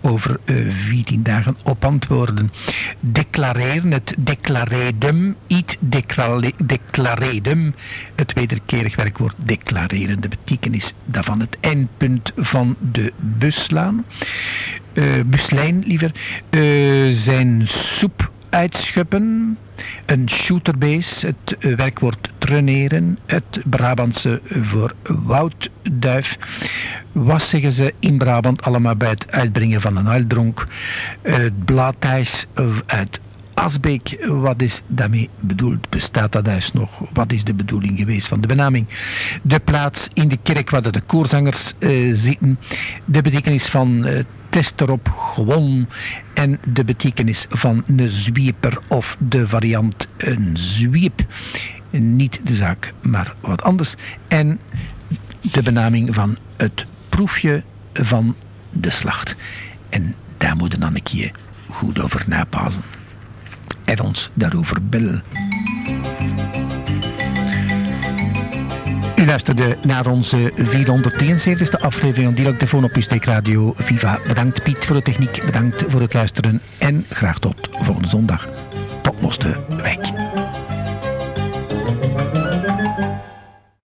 over uh, 14 dagen op antwoorden. Declareren, het declaredum, it declaredum, het wederkerig werkwoord declareren. De betekenis daarvan het eindpunt van de buslaan. Uh, buslijn liever. Uh, zijn soep uitschuppen. Een shooterbase, het eh, werkwoord traineren, het Brabantse voor woudduif. Wat zeggen ze in Brabant allemaal bij het uitbrengen van een uildronk? Het blaadhuis uit Asbeek, wat is daarmee bedoeld? Bestaat dat huis nog? Wat is de bedoeling geweest van de benaming? De plaats in de kerk waar de koorzangers uh, zitten. De betekenis van test erop gewoon en de betekenis van een zwieper of de variant een zwiep. Niet de zaak, maar wat anders. En de benaming van het proefje van de slacht. En daar moeten dan een keer goed over napassen. En ons daarover bellen. U luisterde naar onze 473e aflevering van defoon op Usteek Radio Viva. Bedankt Piet voor de techniek, bedankt voor het luisteren en graag tot volgende zondag. Tot loste wijk.